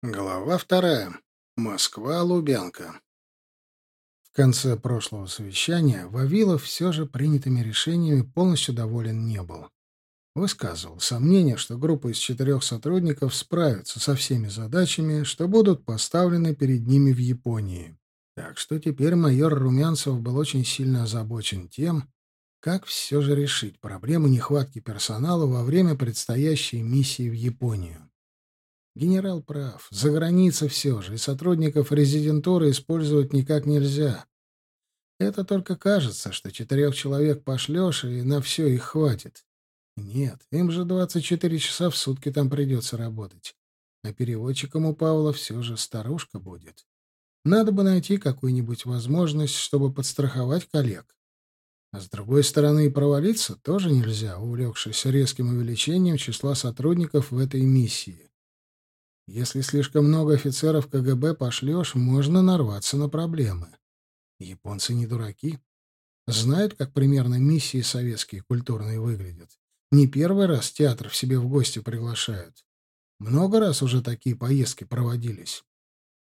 Глава вторая. Москва, Лубянка. В конце прошлого совещания Вавилов все же принятыми решениями полностью доволен не был. Высказывал сомнение, что группа из четырех сотрудников справится со всеми задачами, что будут поставлены перед ними в Японии. Так что теперь майор Румянцев был очень сильно озабочен тем, как все же решить проблему нехватки персонала во время предстоящей миссии в Японию. Генерал прав. За границей все же, и сотрудников резидентуры использовать никак нельзя. Это только кажется, что четырех человек пошлешь, и на все их хватит. Нет, им же 24 часа в сутки там придется работать. А переводчиком у Павла все же старушка будет. Надо бы найти какую-нибудь возможность, чтобы подстраховать коллег. А с другой стороны, провалиться тоже нельзя, увлекшись резким увеличением числа сотрудников в этой миссии. Если слишком много офицеров КГБ пошлешь, можно нарваться на проблемы. Японцы не дураки. Знают, как примерно миссии советские культурные выглядят. Не первый раз театр в себе в гости приглашают. Много раз уже такие поездки проводились.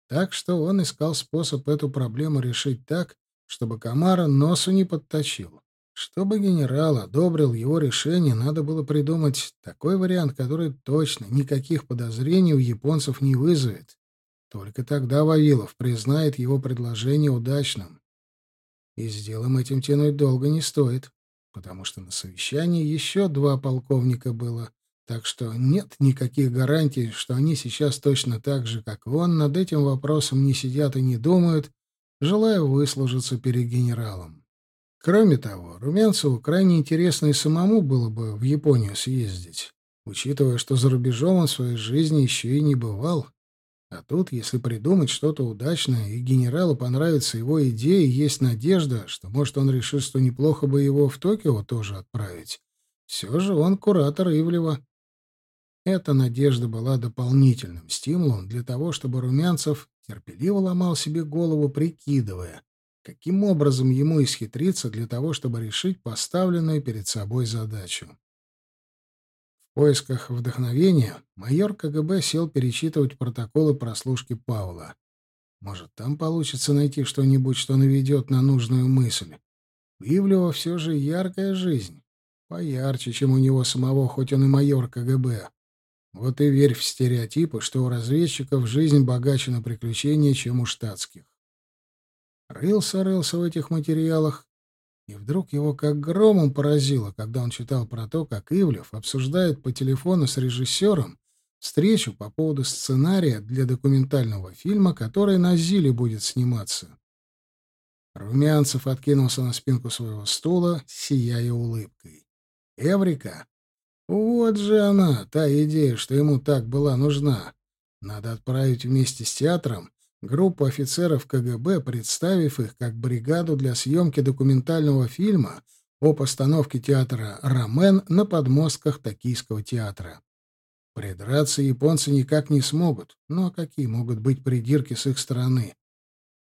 Так что он искал способ эту проблему решить так, чтобы Камара носу не подточил. Чтобы генерал одобрил его решение, надо было придумать такой вариант, который точно никаких подозрений у японцев не вызовет. Только тогда Вавилов признает его предложение удачным. И с делом этим тянуть долго не стоит, потому что на совещании еще два полковника было, так что нет никаких гарантий, что они сейчас точно так же, как он, над этим вопросом не сидят и не думают, желая выслужиться перед генералом. Кроме того, Румянцеву крайне интересно и самому было бы в Японию съездить, учитывая, что за рубежом он в своей жизни еще и не бывал. А тут, если придумать что-то удачное, и генералу понравится его идея, есть надежда, что, может, он решит, что неплохо бы его в Токио тоже отправить. Все же он куратор Ивлева. Эта надежда была дополнительным стимулом для того, чтобы Румянцев терпеливо ломал себе голову, прикидывая, Каким образом ему исхитриться для того, чтобы решить поставленную перед собой задачу? В поисках вдохновения майор КГБ сел перечитывать протоколы прослушки Паула. Может, там получится найти что-нибудь, что наведет на нужную мысль. У Ивлева все же яркая жизнь. Поярче, чем у него самого, хоть он и майор КГБ. Вот и верь в стереотипы, что у разведчиков жизнь богаче на приключения, чем у штатских. Рылся-рылся в этих материалах, и вдруг его как громом поразило, когда он читал про то, как Ивлев обсуждает по телефону с режиссером встречу по поводу сценария для документального фильма, который на Зиле будет сниматься. Румянцев откинулся на спинку своего стула, сияя улыбкой. «Эврика! Вот же она, та идея, что ему так была нужна. Надо отправить вместе с театром группу офицеров КГБ, представив их как бригаду для съемки документального фильма о постановке театра «Ромен» на подмостках Токийского театра. Придраться японцы никак не смогут, но какие могут быть придирки с их стороны?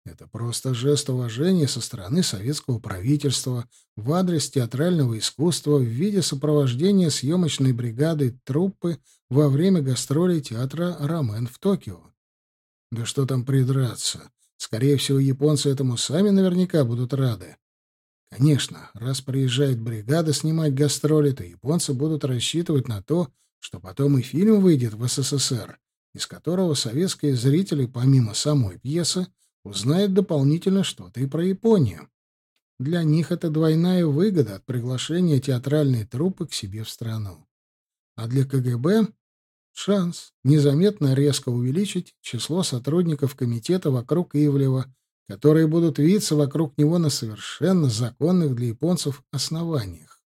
Это просто жест уважения со стороны советского правительства в адрес театрального искусства в виде сопровождения съемочной бригады труппы во время гастролей театра «Ромен» в Токио. Да что там придраться? Скорее всего, японцы этому сами наверняка будут рады. Конечно, раз приезжает бригада снимать гастроли, то японцы будут рассчитывать на то, что потом и фильм выйдет в СССР, из которого советские зрители, помимо самой пьесы, узнают дополнительно что-то и про Японию. Для них это двойная выгода от приглашения театральной труппы к себе в страну. А для КГБ Шанс незаметно резко увеличить число сотрудников комитета вокруг Ивлева, которые будут виться вокруг него на совершенно законных для японцев основаниях.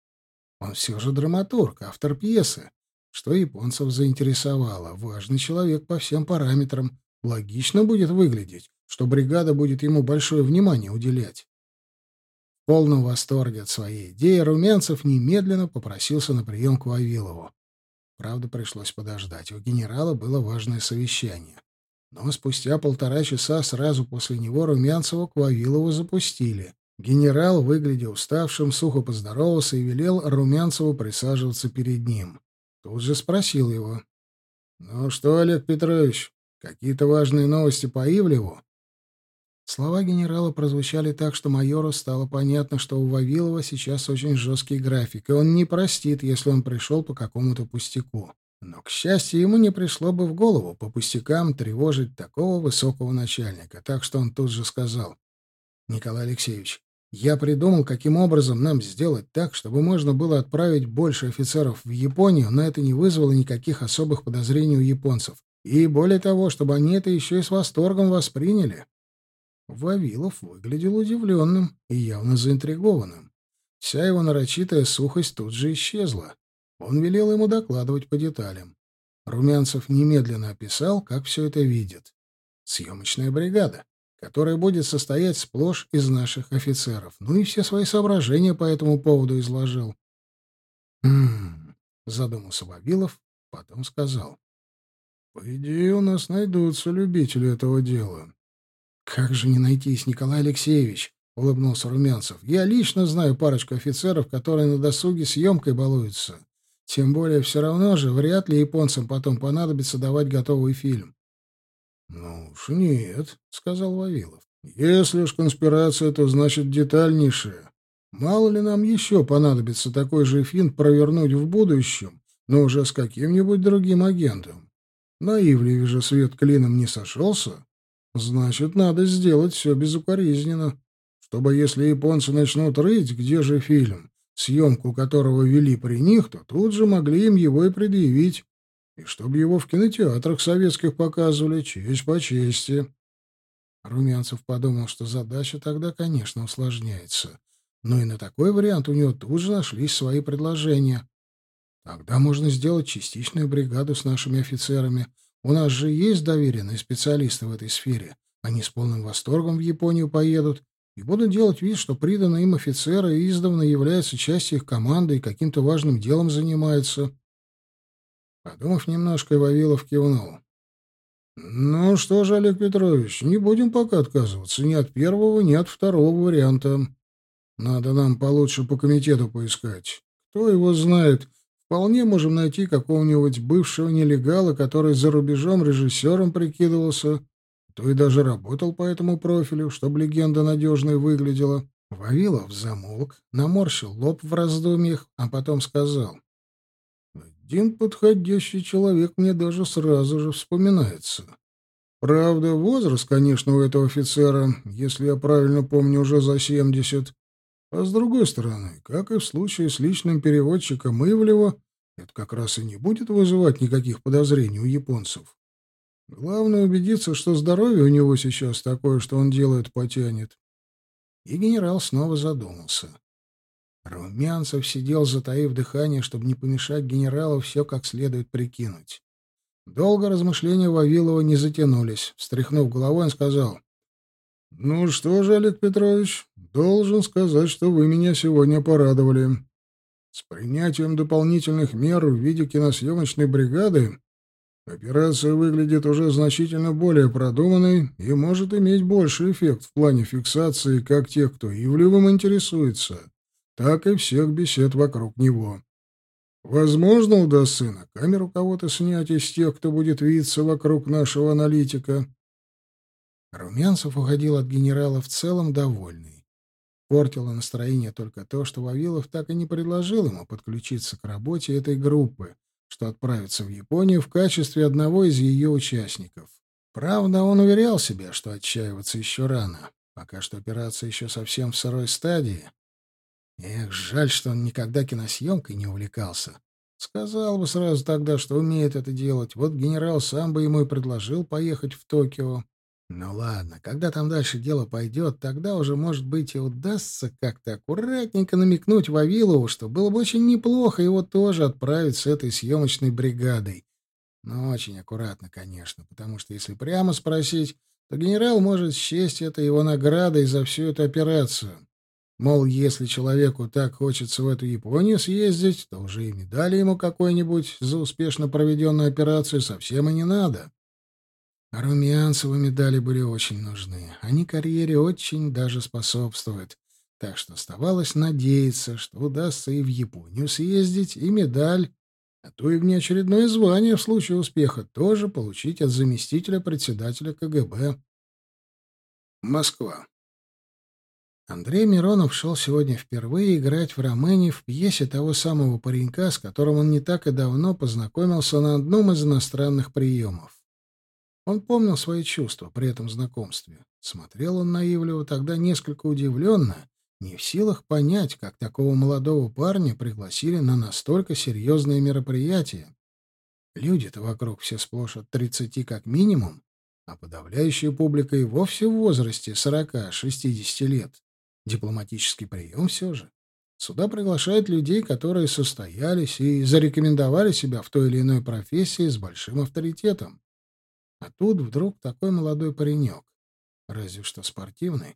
Он все же драматург, автор пьесы, что японцев заинтересовало. Важный человек по всем параметрам. Логично будет выглядеть, что бригада будет ему большое внимание уделять. В полном восторге от своей идеи Румянцев немедленно попросился на прием к Вавилову. Правда, пришлось подождать. У генерала было важное совещание. Но спустя полтора часа сразу после него Румянцева к Вавилову запустили. Генерал, выглядя уставшим, сухо поздоровался и велел Румянцеву присаживаться перед ним. Тут же спросил его. — Ну что, Олег Петрович, Какие-то важные новости по Ивлеву?» Слова генерала прозвучали так, что майору стало понятно, что у Вавилова сейчас очень жесткий график, и он не простит, если он пришел по какому-то пустяку. Но, к счастью, ему не пришло бы в голову по пустякам тревожить такого высокого начальника, так что он тут же сказал. «Николай Алексеевич, я придумал, каким образом нам сделать так, чтобы можно было отправить больше офицеров в Японию, но это не вызвало никаких особых подозрений у японцев. И более того, чтобы они это еще и с восторгом восприняли». Вавилов выглядел удивленным и явно заинтригованным. Вся его нарочитая сухость тут же исчезла. Он велел ему докладывать по деталям. Румянцев немедленно описал, как все это видит. Съемочная бригада, которая будет состоять сплошь из наших офицеров. Ну и все свои соображения по этому поводу изложил. «Хм...» — задумался Вавилов, потом сказал. «По идее, у нас найдутся любители этого дела. «Как же не найтись, Николай Алексеевич?» — улыбнулся Румянцев. «Я лично знаю парочку офицеров, которые на досуге съемкой балуются. Тем более, все равно же, вряд ли японцам потом понадобится давать готовый фильм». «Ну уж нет», — сказал Вавилов. «Если уж конспирация, то значит детальнейшая. Мало ли нам еще понадобится такой же финт провернуть в будущем, но уже с каким-нибудь другим агентом. На Ивлеве же свет клином не сошелся». Значит, надо сделать все безукоризненно, чтобы если японцы начнут рыть, где же фильм, съемку которого вели при них, то тут же могли им его и предъявить, и чтобы его в кинотеатрах советских показывали, честь по чести. Румянцев подумал, что задача тогда, конечно, усложняется. Но и на такой вариант у него тут же нашлись свои предложения. Тогда можно сделать частичную бригаду с нашими офицерами — у нас же есть доверенные специалисты в этой сфере. Они с полным восторгом в Японию поедут и будут делать вид, что приданные им офицеры издавна являются частью их команды и каким-то важным делом занимаются. Подумав немножко, Вавилов кивнул. «Ну что же, Олег Петрович, не будем пока отказываться ни от первого, ни от второго варианта. Надо нам получше по комитету поискать. Кто его знает, Вполне можем найти какого-нибудь бывшего нелегала, который за рубежом режиссером прикидывался, то и даже работал по этому профилю, чтобы легенда надежной выглядела. Вавилов замолк, наморщил лоб в раздумьях, а потом сказал. «Один подходящий человек мне даже сразу же вспоминается. Правда, возраст, конечно, у этого офицера, если я правильно помню, уже за семьдесят. А с другой стороны, как и в случае с личным переводчиком Ивлева, это как раз и не будет вызывать никаких подозрений у японцев. Главное убедиться, что здоровье у него сейчас такое, что он делает потянет. И генерал снова задумался. Румянцев сидел, затаив дыхание, чтобы не помешать генералу все как следует прикинуть. Долго размышления Вавилова не затянулись. Встряхнув головой, он сказал, «Ну что же, Олег Петрович, должен сказать, что вы меня сегодня порадовали. С принятием дополнительных мер в виде киносъемочной бригады операция выглядит уже значительно более продуманной и может иметь больший эффект в плане фиксации как тех, кто Ивлевым интересуется, так и всех бесед вокруг него. Возможно, удастся на камеру кого-то снять из тех, кто будет видеться вокруг нашего аналитика. Румянцев уходил от генерала в целом довольный. Портило настроение только то, что Вавилов так и не предложил ему подключиться к работе этой группы, что отправится в Японию в качестве одного из ее участников. Правда, он уверял себя, что отчаиваться еще рано. Пока что операция еще совсем в сырой стадии. Эх, жаль, что он никогда киносъемкой не увлекался. Сказал бы сразу тогда, что умеет это делать. Вот генерал сам бы ему и предложил поехать в Токио. Ну ладно, когда там дальше дело пойдет, тогда уже, может быть, и удастся как-то аккуратненько намекнуть Вавилову, что было бы очень неплохо его тоже отправить с этой съемочной бригадой. Но очень аккуратно, конечно, потому что если прямо спросить, то генерал может счесть это его наградой за всю эту операцию. Мол, если человеку так хочется в эту Японию съездить, то уже и медали ему какой-нибудь за успешно проведенную операцию совсем и не надо. Румянцевы медали были очень нужны. Они карьере очень даже способствуют. Так что оставалось надеяться, что удастся и в Японию съездить, и медаль а то и внеочередное звание в случае успеха тоже получить от заместителя председателя КГБ. Москва. Андрей Миронов шел сегодня впервые играть в Ромэне в пьесе того самого паренька, с которым он не так и давно познакомился на одном из иностранных приемов. Он помнил свои чувства при этом знакомстве. Смотрел он на Ивлева тогда несколько удивленно, не в силах понять, как такого молодого парня пригласили на настолько серьезное мероприятие. Люди-то вокруг все сплошь от тридцати как минимум, а подавляющая публика и вовсе в возрасте сорока-шестидесяти лет. Дипломатический прием все же. Сюда приглашают людей, которые состоялись и зарекомендовали себя в той или иной профессии с большим авторитетом. А тут вдруг такой молодой паренек. Разве что спортивный.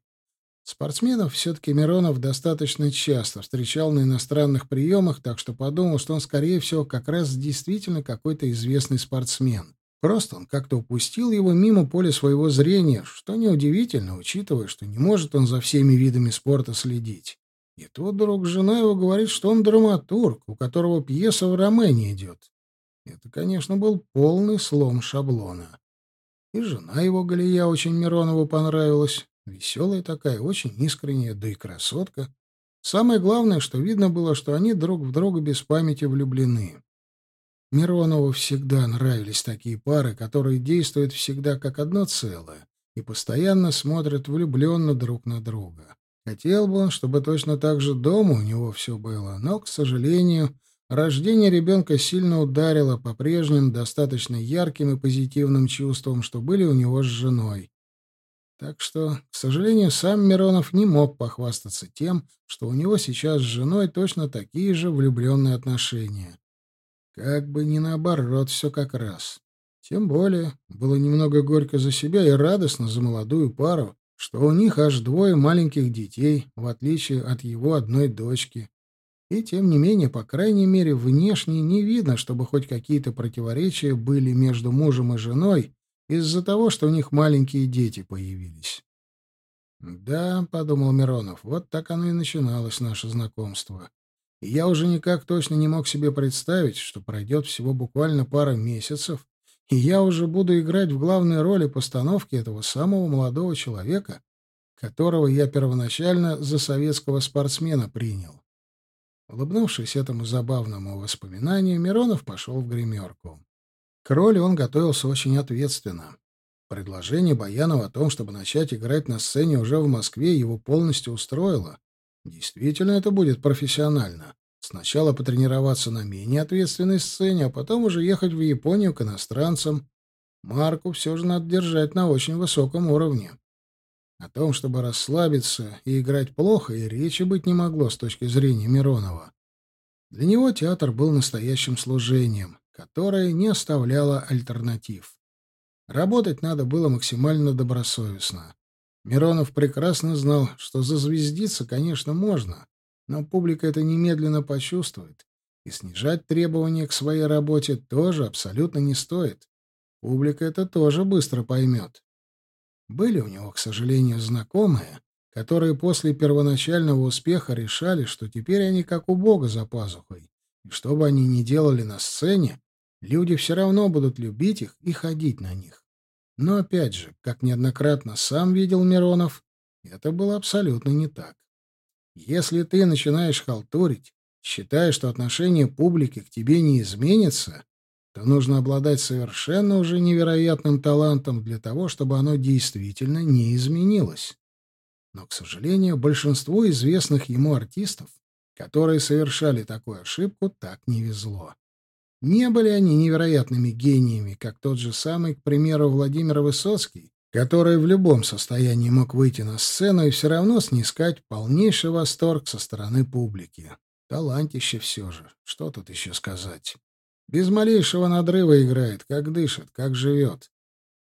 Спортсменов все-таки Миронов достаточно часто встречал на иностранных приемах, так что подумал, что он, скорее всего, как раз действительно какой-то известный спортсмен. Просто он как-то упустил его мимо поля своего зрения, что неудивительно, учитывая, что не может он за всеми видами спорта следить. И тут вдруг жена его говорит, что он драматург, у которого пьеса в Ромене идет. Это, конечно, был полный слом шаблона. И жена его, Галия, очень Миронову понравилась. Веселая такая, очень искренняя, да и красотка. Самое главное, что видно было, что они друг в друга без памяти влюблены. Миронову всегда нравились такие пары, которые действуют всегда как одно целое и постоянно смотрят влюбленно друг на друга. Хотел бы он, чтобы точно так же дома у него все было, но, к сожалению, Рождение ребенка сильно ударило по прежним достаточно ярким и позитивным чувствам, что были у него с женой. Так что, к сожалению, сам Миронов не мог похвастаться тем, что у него сейчас с женой точно такие же влюбленные отношения. Как бы не наоборот, все как раз. Тем более, было немного горько за себя и радостно за молодую пару, что у них аж двое маленьких детей, в отличие от его одной дочки. И тем не менее, по крайней мере, внешне не видно, чтобы хоть какие-то противоречия были между мужем и женой из-за того, что у них маленькие дети появились. «Да», — подумал Миронов, — «вот так оно и начиналось, наше знакомство. И я уже никак точно не мог себе представить, что пройдет всего буквально пара месяцев, и я уже буду играть в главной роли постановки этого самого молодого человека, которого я первоначально за советского спортсмена принял. Улыбнувшись этому забавному воспоминанию, Миронов пошел в гримерку. К роли он готовился очень ответственно. Предложение Баянова о том, чтобы начать играть на сцене уже в Москве, его полностью устроило. Действительно, это будет профессионально. Сначала потренироваться на менее ответственной сцене, а потом уже ехать в Японию к иностранцам. Марку все же надо держать на очень высоком уровне. О том, чтобы расслабиться и играть плохо, и речи быть не могло с точки зрения Миронова. Для него театр был настоящим служением, которое не оставляло альтернатив. Работать надо было максимально добросовестно. Миронов прекрасно знал, что зазвездиться, конечно, можно, но публика это немедленно почувствует, и снижать требования к своей работе тоже абсолютно не стоит. Публика это тоже быстро поймет. Были у него, к сожалению, знакомые, которые после первоначального успеха решали, что теперь они как у Бога за пазухой, и что бы они ни делали на сцене, люди все равно будут любить их и ходить на них. Но опять же, как неоднократно сам видел Миронов, это было абсолютно не так. Если ты начинаешь халтурить, считая, что отношение публики к тебе не изменится, то нужно обладать совершенно уже невероятным талантом для того, чтобы оно действительно не изменилось. Но, к сожалению, большинству известных ему артистов, которые совершали такую ошибку, так не везло. Не были они невероятными гениями, как тот же самый, к примеру, Владимир Высоцкий, который в любом состоянии мог выйти на сцену и все равно снискать полнейший восторг со стороны публики. Талантище все же, что тут еще сказать. Без малейшего надрыва играет, как дышит, как живет.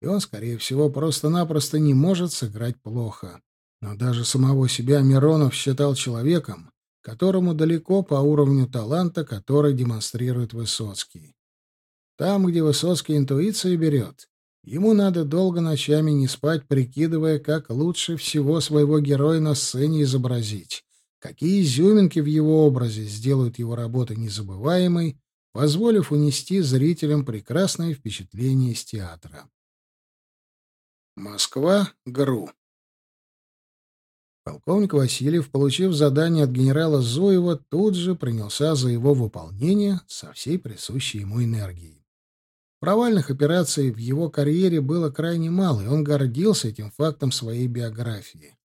И он, скорее всего, просто-напросто не может сыграть плохо. Но даже самого себя Миронов считал человеком, которому далеко по уровню таланта, который демонстрирует Высоцкий. Там, где Высоцкий интуиция берет, ему надо долго ночами не спать, прикидывая, как лучше всего своего героя на сцене изобразить, какие изюминки в его образе сделают его работу незабываемой, позволив унести зрителям прекрасное впечатление из театра. Москва, ГРУ. Полковник Васильев, получив задание от генерала Зуева, тут же принялся за его выполнение со всей присущей ему энергией. Провальных операций в его карьере было крайне мало, и он гордился этим фактом своей биографии.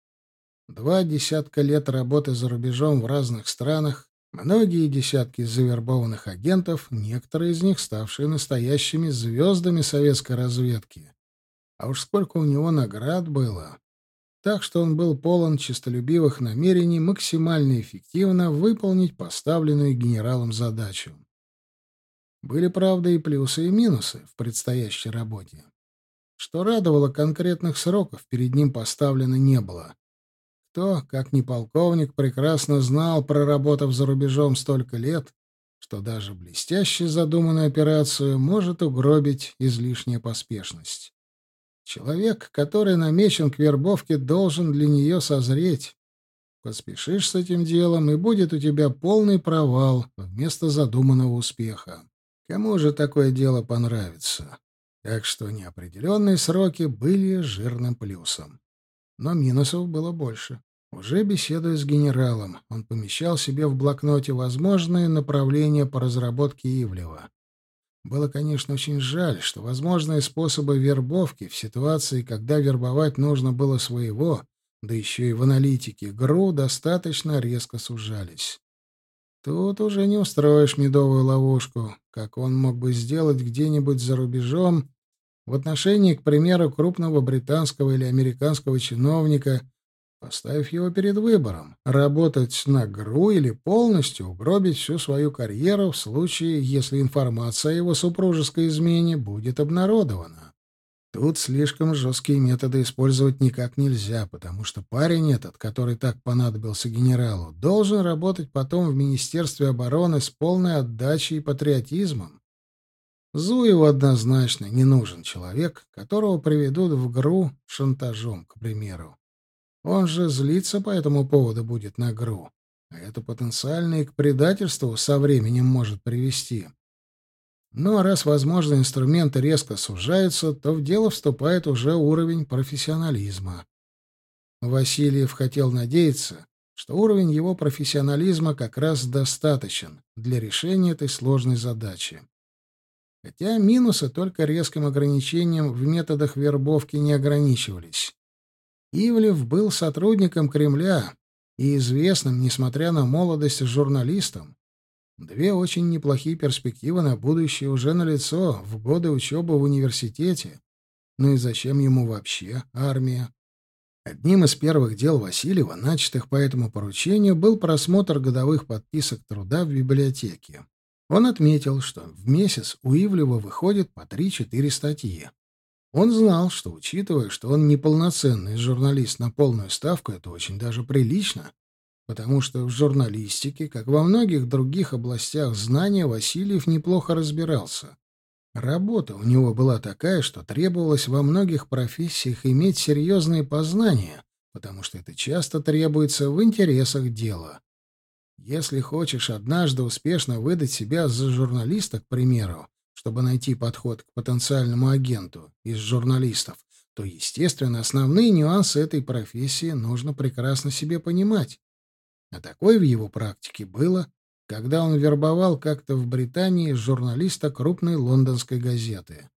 Два десятка лет работы за рубежом в разных странах, многие десятки завербованных агентов, некоторые из них ставшие настоящими звездами советской разведки. А уж сколько у него наград было. Так что он был полон честолюбивых намерений максимально эффективно выполнить поставленную генералом задачу. Были, правда, и плюсы, и минусы в предстоящей работе. Что радовало, конкретных сроков перед ним поставлено не было. Кто, как ни полковник, прекрасно знал, проработав за рубежом столько лет, что даже блестяще задуманную операцию может угробить излишняя поспешность. Человек, который намечен к вербовке, должен для нее созреть. Поспешишь с этим делом, и будет у тебя полный провал вместо задуманного успеха. Кому же такое дело понравится? Так что неопределенные сроки были жирным плюсом. Но минусов было больше. Уже беседуя с генералом, он помещал себе в блокноте возможные направления по разработке Ивлева. Было, конечно, очень жаль, что возможные способы вербовки в ситуации, когда вербовать нужно было своего, да еще и в аналитике ГРУ, достаточно резко сужались. Тут уже не устроишь медовую ловушку, как он мог бы сделать где-нибудь за рубежом в отношении, к примеру, крупного британского или американского чиновника, поставив его перед выбором — работать на ГРУ или полностью угробить всю свою карьеру в случае, если информация о его супружеской измене будет обнародована. Тут слишком жесткие методы использовать никак нельзя, потому что парень этот, который так понадобился генералу, должен работать потом в Министерстве обороны с полной отдачей и патриотизмом. Зуеву однозначно не нужен человек, которого приведут в ГРУ шантажом, к примеру. Он же злиться по этому поводу будет на ГРУ, а это потенциально и к предательству со временем может привести. Но раз возможные инструменты резко сужаются, то в дело вступает уже уровень профессионализма. Васильев хотел надеяться, что уровень его профессионализма как раз достаточен для решения этой сложной задачи. Хотя минусы только резким ограничением в методах вербовки не ограничивались. Ивлев был сотрудником Кремля и известным, несмотря на молодость, журналистом, Две очень неплохие перспективы на будущее уже налицо в годы учебы в университете. Ну и зачем ему вообще армия? Одним из первых дел Васильева, начатых по этому поручению, был просмотр годовых подписок труда в библиотеке. Он отметил, что в месяц у Ивлева выходит по 3-4 статьи. Он знал, что, учитывая, что он неполноценный журналист на полную ставку, это очень даже прилично, потому что в журналистике, как во многих других областях знания, Васильев неплохо разбирался. Работа у него была такая, что требовалось во многих профессиях иметь серьезные познания, потому что это часто требуется в интересах дела. Если хочешь однажды успешно выдать себя за журналиста, к примеру, чтобы найти подход к потенциальному агенту из журналистов, то, естественно, основные нюансы этой профессии нужно прекрасно себе понимать. А такое в его практике было, когда он вербовал как-то в Британии журналиста крупной лондонской газеты.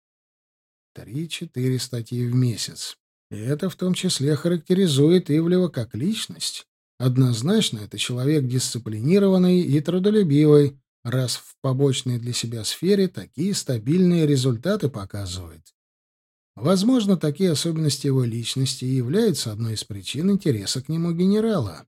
Три-четыре статьи в месяц. И это в том числе характеризует Ивлева как личность. Однозначно, это человек дисциплинированный и трудолюбивый, раз в побочной для себя сфере такие стабильные результаты показывает. Возможно, такие особенности его личности и являются одной из причин интереса к нему генерала.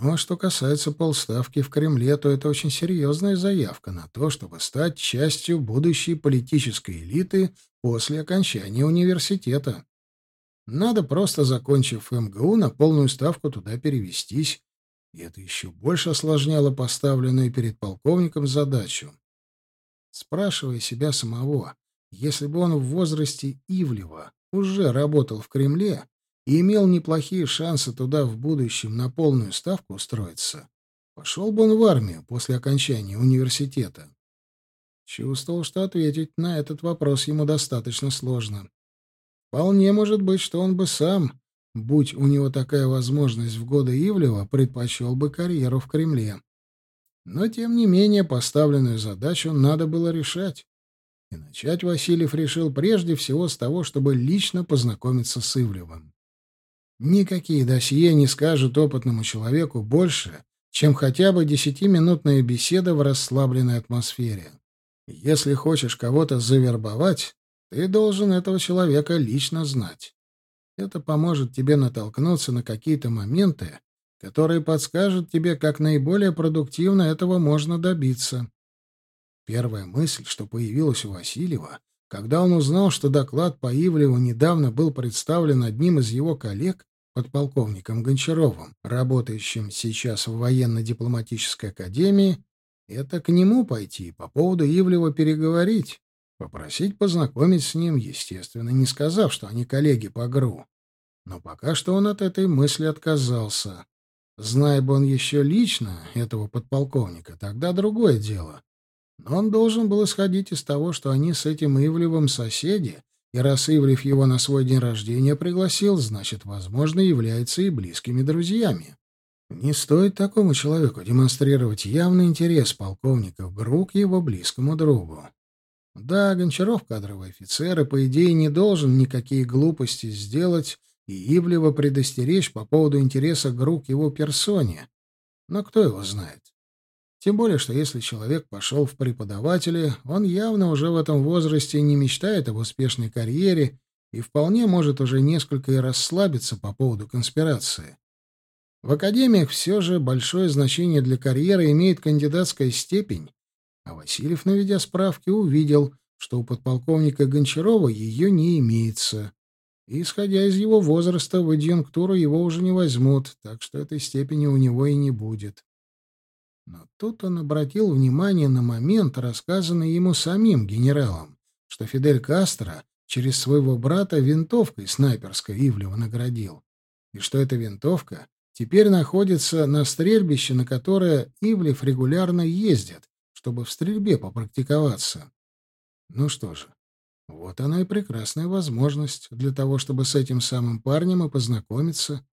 А что касается полставки в Кремле, то это очень серьезная заявка на то, чтобы стать частью будущей политической элиты после окончания университета. Надо просто, закончив МГУ, на полную ставку туда перевестись. И это еще больше осложняло поставленную перед полковником задачу. Спрашивая себя самого, если бы он в возрасте Ивлева уже работал в Кремле, и имел неплохие шансы туда в будущем на полную ставку устроиться, пошел бы он в армию после окончания университета. Чувствовал, что ответить на этот вопрос ему достаточно сложно. Вполне может быть, что он бы сам, будь у него такая возможность в годы Ивлева, предпочел бы карьеру в Кремле. Но, тем не менее, поставленную задачу надо было решать. И начать Васильев решил прежде всего с того, чтобы лично познакомиться с Ивлевым. Никакие досье не скажут опытному человеку больше, чем хотя бы десятиминутная беседа в расслабленной атмосфере. Если хочешь кого-то завербовать, ты должен этого человека лично знать. Это поможет тебе натолкнуться на какие-то моменты, которые подскажут тебе, как наиболее продуктивно этого можно добиться. Первая мысль, что появилась у Васильева, когда он узнал, что доклад по Ивлеву недавно был представлен одним из его коллег, подполковником Гончаровым, работающим сейчас в военно-дипломатической академии, это к нему пойти, по поводу Ивлева переговорить, попросить познакомить с ним, естественно, не сказав, что они коллеги по ГРУ. Но пока что он от этой мысли отказался. Зная бы он еще лично этого подполковника, тогда другое дело. Но он должен был исходить из того, что они с этим Ивлевым соседи, и раз Ивлев его на свой день рождения пригласил, значит, возможно, является и близкими друзьями. Не стоит такому человеку демонстрировать явный интерес полковника к его близкому другу. Да, Гончаров кадровый офицер, и, по идее, не должен никакие глупости сделать и Ивлева предостеречь по поводу интереса Грук его персоне. Но кто его знает? Тем более, что если человек пошел в преподаватели, он явно уже в этом возрасте не мечтает об успешной карьере и вполне может уже несколько и расслабиться по поводу конспирации. В академиях все же большое значение для карьеры имеет кандидатская степень, а Васильев, наведя справки, увидел, что у подполковника Гончарова ее не имеется. И, исходя из его возраста, в адъюнктуру его уже не возьмут, так что этой степени у него и не будет. Но тут он обратил внимание на момент, рассказанный ему самим генералом, что Фидель Кастро через своего брата винтовкой снайперской Ивлева наградил, и что эта винтовка теперь находится на стрельбище, на которое Ивлев регулярно ездит, чтобы в стрельбе попрактиковаться. Ну что же, вот она и прекрасная возможность для того, чтобы с этим самым парнем и познакомиться.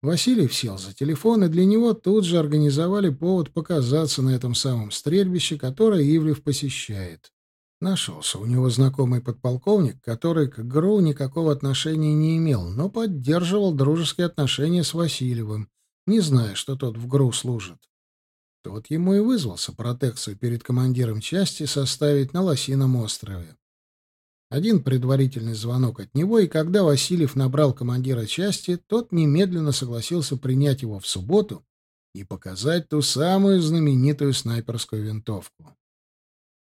Василий сел за телефон, и для него тут же организовали повод показаться на этом самом стрельбище, которое Ивлев посещает. Нашелся у него знакомый подполковник, который к ГРУ никакого отношения не имел, но поддерживал дружеские отношения с Васильевым, не зная, что тот в ГРУ служит. Тот ему и вызвался протекцию перед командиром части составить на Лосином острове. Один предварительный звонок от него, и когда Васильев набрал командира части, тот немедленно согласился принять его в субботу и показать ту самую знаменитую снайперскую винтовку.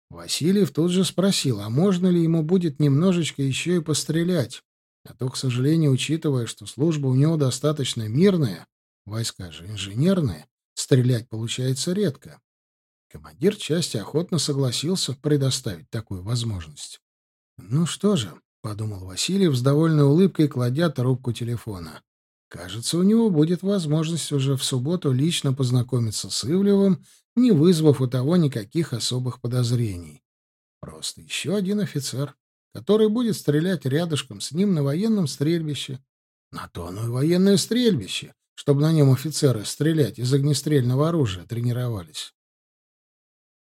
Васильев тут же спросил, а можно ли ему будет немножечко еще и пострелять. А то, к сожалению, учитывая, что служба у него достаточно мирная, войска же инженерные, стрелять получается редко. Командир части охотно согласился предоставить такую возможность. «Ну что же», — подумал Васильев с довольной улыбкой, кладя трубку телефона. «Кажется, у него будет возможность уже в субботу лично познакомиться с Ивлевым не вызвав у того никаких особых подозрений. Просто еще один офицер, который будет стрелять рядышком с ним на военном стрельбище. На то оно и военное стрельбище, чтобы на нем офицеры стрелять из огнестрельного оружия тренировались.